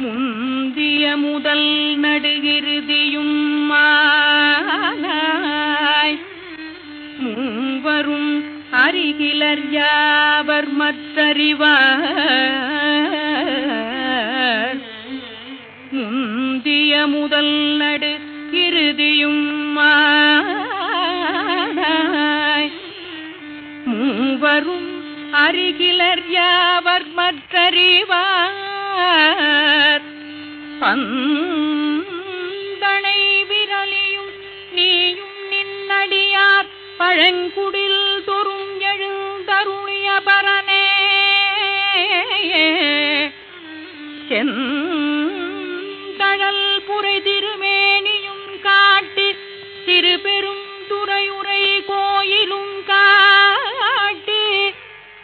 முந்திய முதல் நடுகிருதியும் மாலாய். மூவரும் அருகிலர் யாவர் மற்றறிவார். முந்திய முதல் நடு இறுதியும் மாலாய். மூவரும் அருகிலர் யாவர் மற்றறிவார். பந்தனை விரலியும் நீயும் நின்னடியார் பழங்குடில் தொறும் எழுந்தருளிய பரனே செந்தழல் புரை திருமேனியும் காட்டி திருபெரும் துறையுரை கோயிலும் காட்டி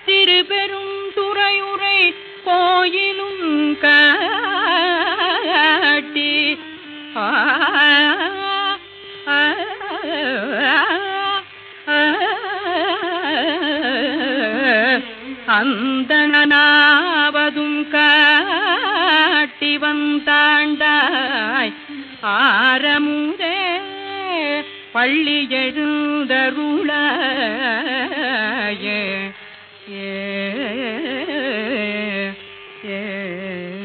திருபெரும் துறையுரை கோயிலும் கா அந்தனாவதும் காட்டி வந்தாண்டாய். ஆரமுதே பள்ளி எழுந்தருளாயே. ஏ ஏ.